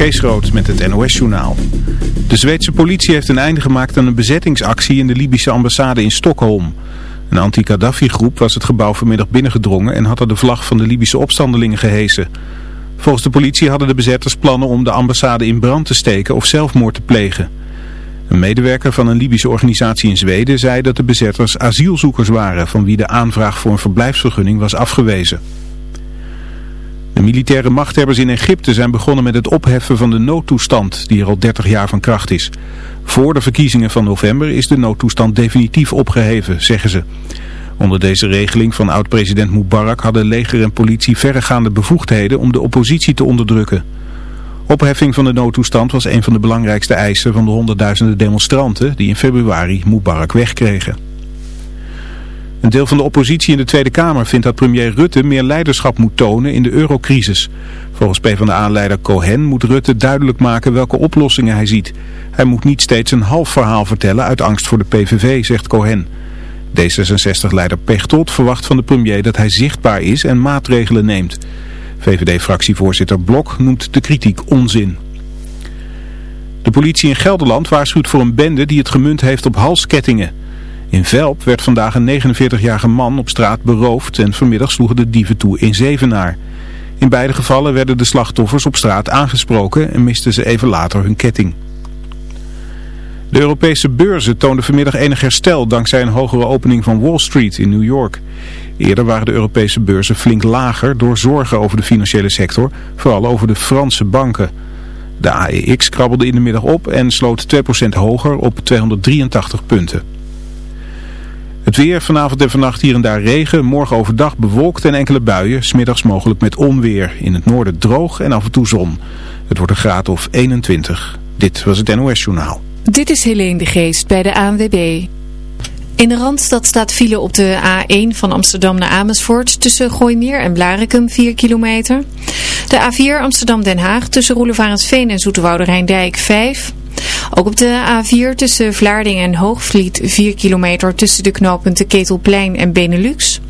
Kees Rood met het NOS-journaal. De Zweedse politie heeft een einde gemaakt aan een bezettingsactie in de Libische ambassade in Stockholm. Een anti-Gaddafi-groep was het gebouw vanmiddag binnengedrongen en had er de vlag van de Libische opstandelingen gehesen. Volgens de politie hadden de bezetters plannen om de ambassade in brand te steken of zelfmoord te plegen. Een medewerker van een Libische organisatie in Zweden zei dat de bezetters asielzoekers waren van wie de aanvraag voor een verblijfsvergunning was afgewezen. De militaire machthebbers in Egypte zijn begonnen met het opheffen van de noodtoestand die er al 30 jaar van kracht is. Voor de verkiezingen van november is de noodtoestand definitief opgeheven, zeggen ze. Onder deze regeling van oud-president Mubarak hadden leger en politie verregaande bevoegdheden om de oppositie te onderdrukken. Opheffing van de noodtoestand was een van de belangrijkste eisen van de honderdduizenden demonstranten die in februari Mubarak wegkregen. Een deel van de oppositie in de Tweede Kamer vindt dat premier Rutte meer leiderschap moet tonen in de eurocrisis. Volgens PvdA-leider Cohen moet Rutte duidelijk maken welke oplossingen hij ziet. Hij moet niet steeds een half verhaal vertellen uit angst voor de PVV, zegt Cohen. D66-leider Pechtold verwacht van de premier dat hij zichtbaar is en maatregelen neemt. VVD-fractievoorzitter Blok noemt de kritiek onzin. De politie in Gelderland waarschuwt voor een bende die het gemunt heeft op halskettingen. In Velp werd vandaag een 49-jarige man op straat beroofd en vanmiddag sloegen de dieven toe in Zevenaar. In beide gevallen werden de slachtoffers op straat aangesproken en misten ze even later hun ketting. De Europese beurzen toonden vanmiddag enig herstel dankzij een hogere opening van Wall Street in New York. Eerder waren de Europese beurzen flink lager door zorgen over de financiële sector, vooral over de Franse banken. De AEX krabbelde in de middag op en sloot 2% hoger op 283 punten. Het weer vanavond en vannacht hier en daar regen, morgen overdag bewolkt en enkele buien, smiddags mogelijk met onweer. In het noorden droog en af en toe zon. Het wordt een graad of 21. Dit was het NOS Journaal. Dit is Helene de Geest bij de ANWB. In de Randstad staat file op de A1 van Amsterdam naar Amersfoort tussen Gooimeer en Blarikum 4 kilometer. De A4 Amsterdam-Den Haag tussen Roelevarensveen en Zoetewoude Rijndijk 5 ook op de A4 tussen Vlaardingen en Hoogvliet 4 kilometer tussen de knooppunten Ketelplein en Benelux.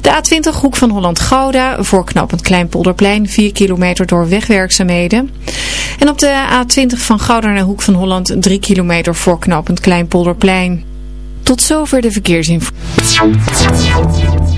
De A20 Hoek van Holland-Gouda voor knooppunt Kleinpolderplein 4 kilometer door wegwerkzaamheden. En op de A20 van Gouda naar Hoek van Holland 3 kilometer voor knooppunt Kleinpolderplein. Tot zover de verkeersinformatie.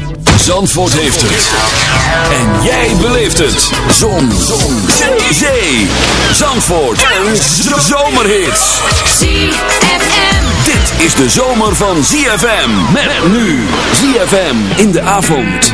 Zandvoort heeft het. En jij beleeft het. Zon. Zon. Zee. Zee. Zandvoort. Een zomerhit. ZFM. Dit is de zomer van ZFM. Met nu. ZFM in de avond.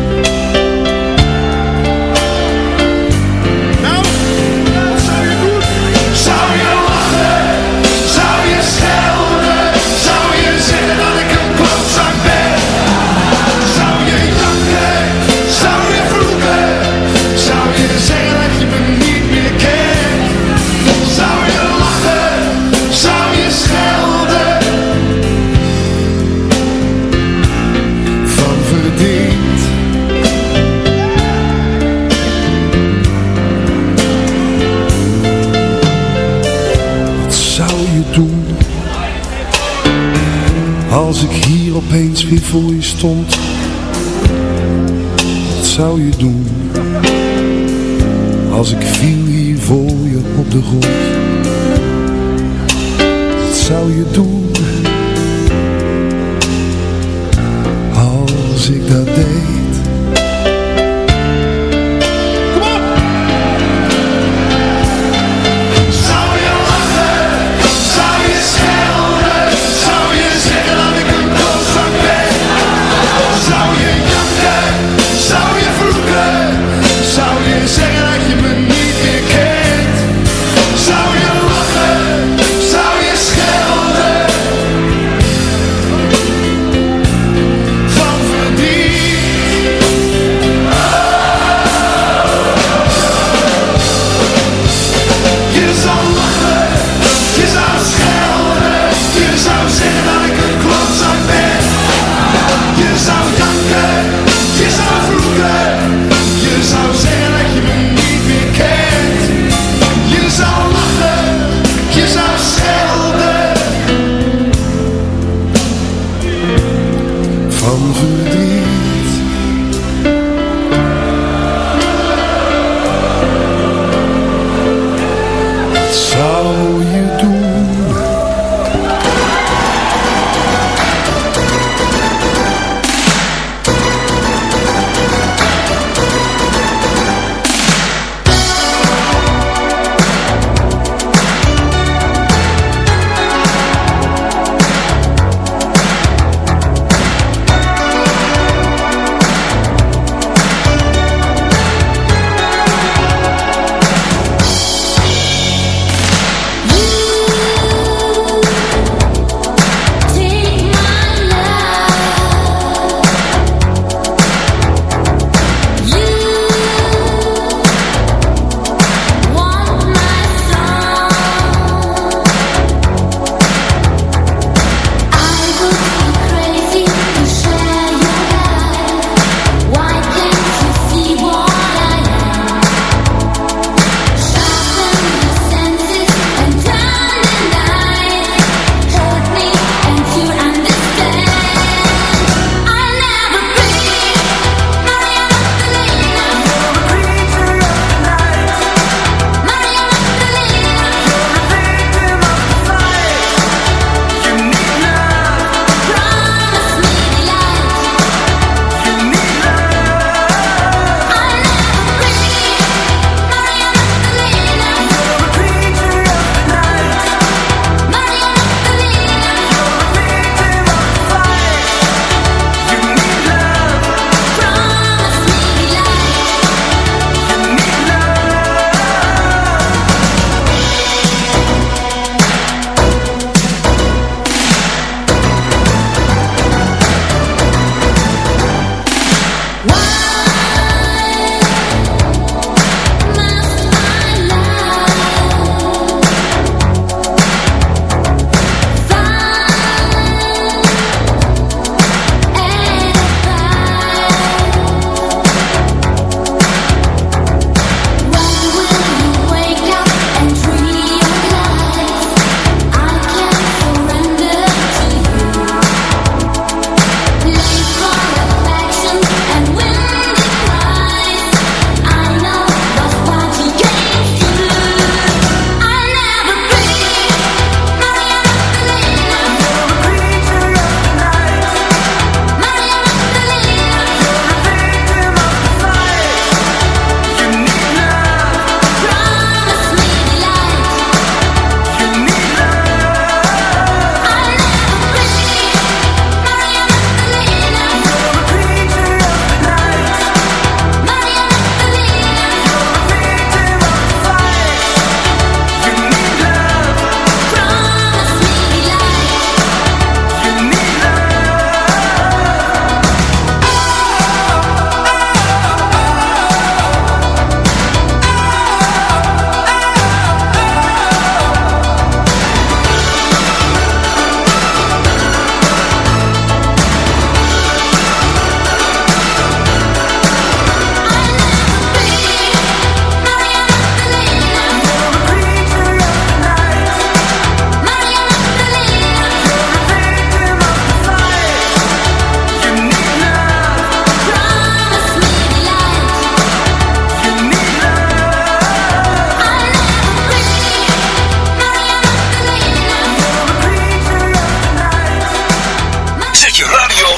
Als ik viel hier voor je op de grond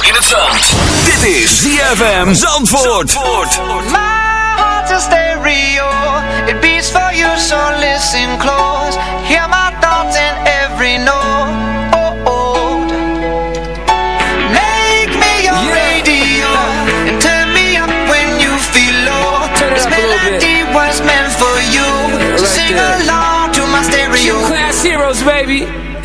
in het zand. Dit is ZFM Zandvoort. Zandvoort. My heart's a stereo. It beats for you, so listen close. Hear my thoughts in every note. Oh, oh. Make me your radio and turn me up when you feel low. This melody was meant for you. So right sing there. along to my stereo. Gym class heroes, baby.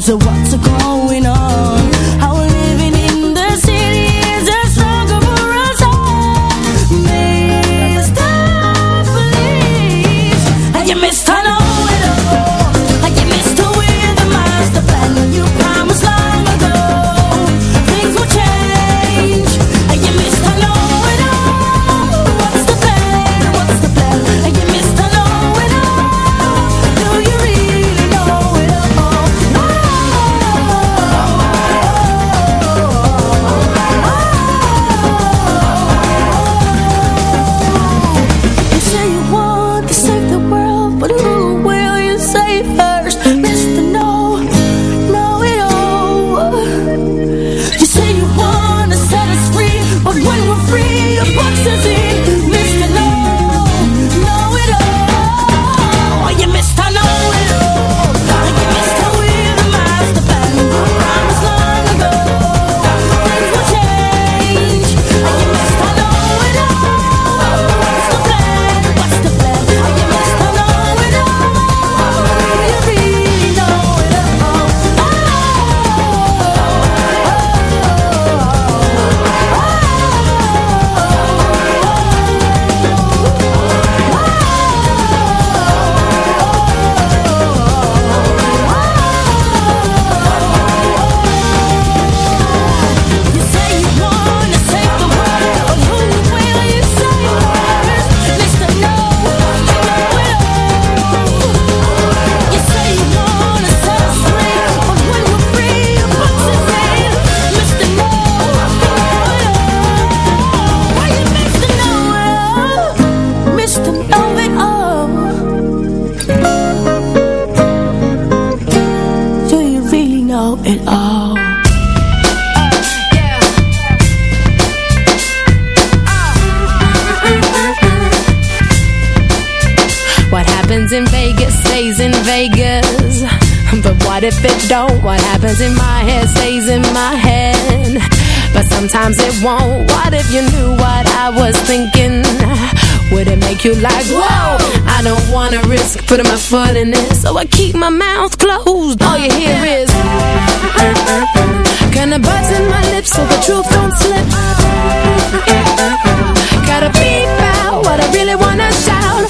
loser, what's a turns in my head, stays in my head. But sometimes it won't. What if you knew what I was thinking? Would it make you like, whoa? I don't wanna risk putting my foot in it, so I keep my mouth closed. All you hear is, kinda buzzing my lips so the truth don't slip. Gotta beep out what I really wanna shout.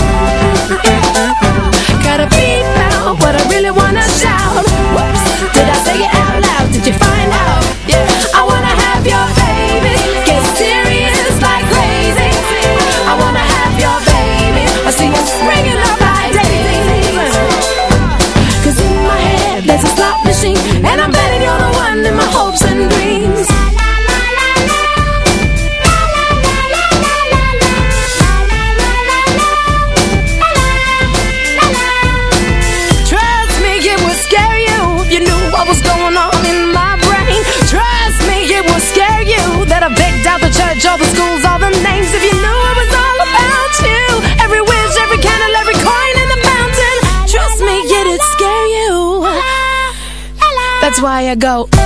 I go.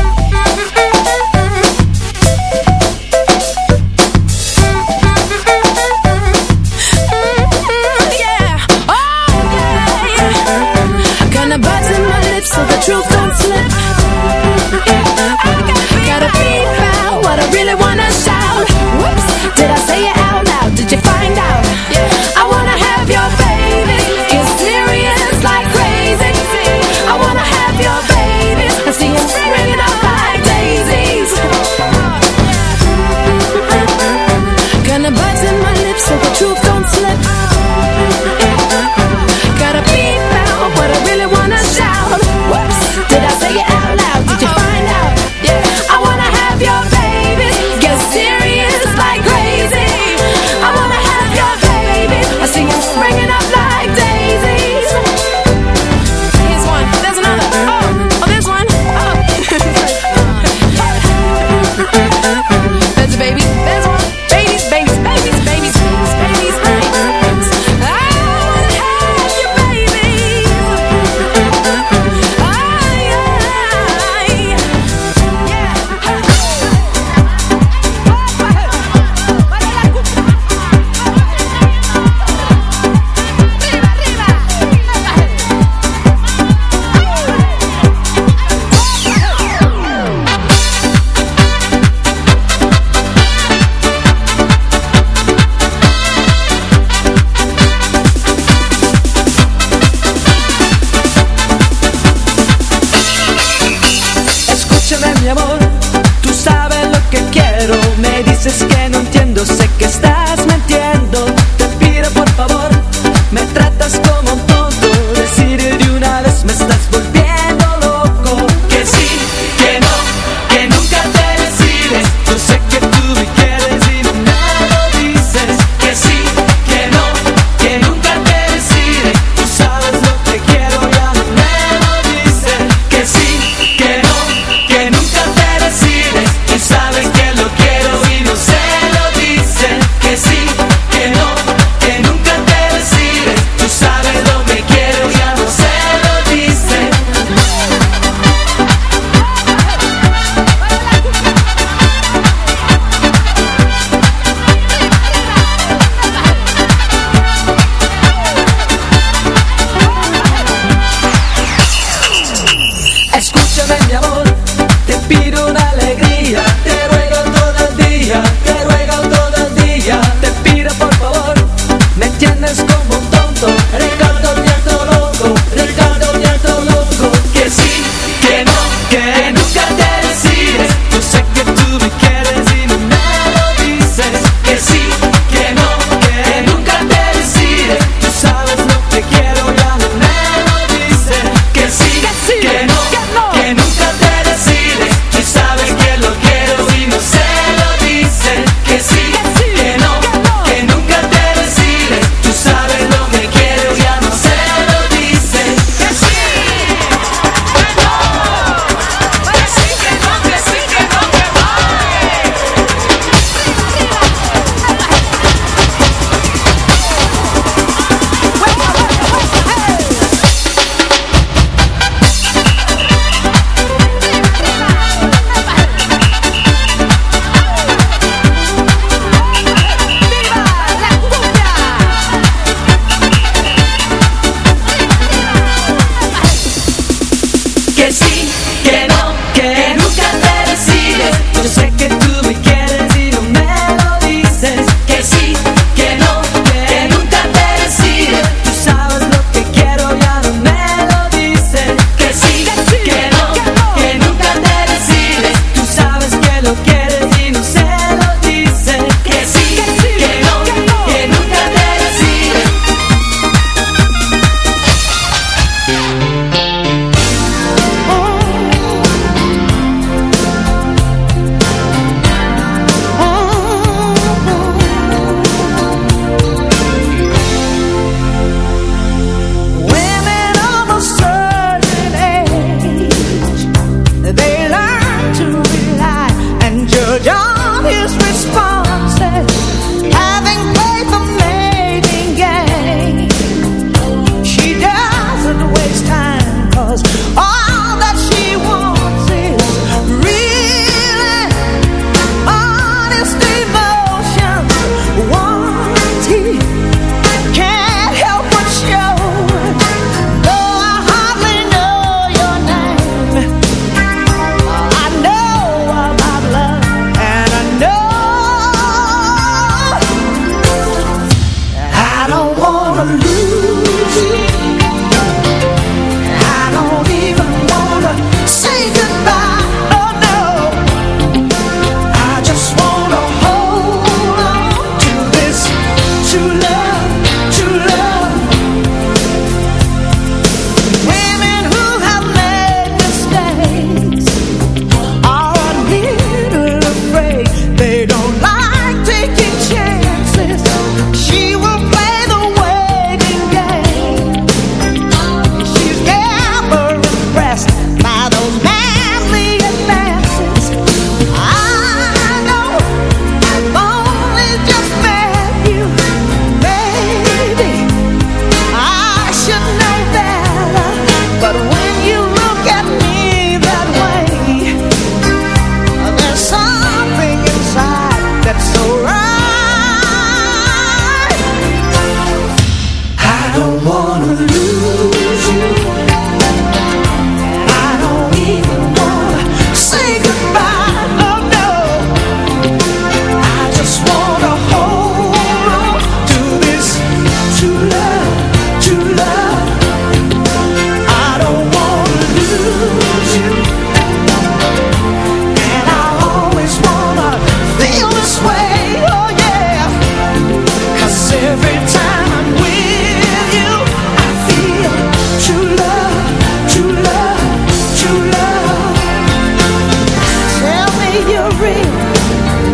real.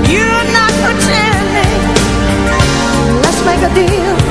You're not pretending. Let's make a deal.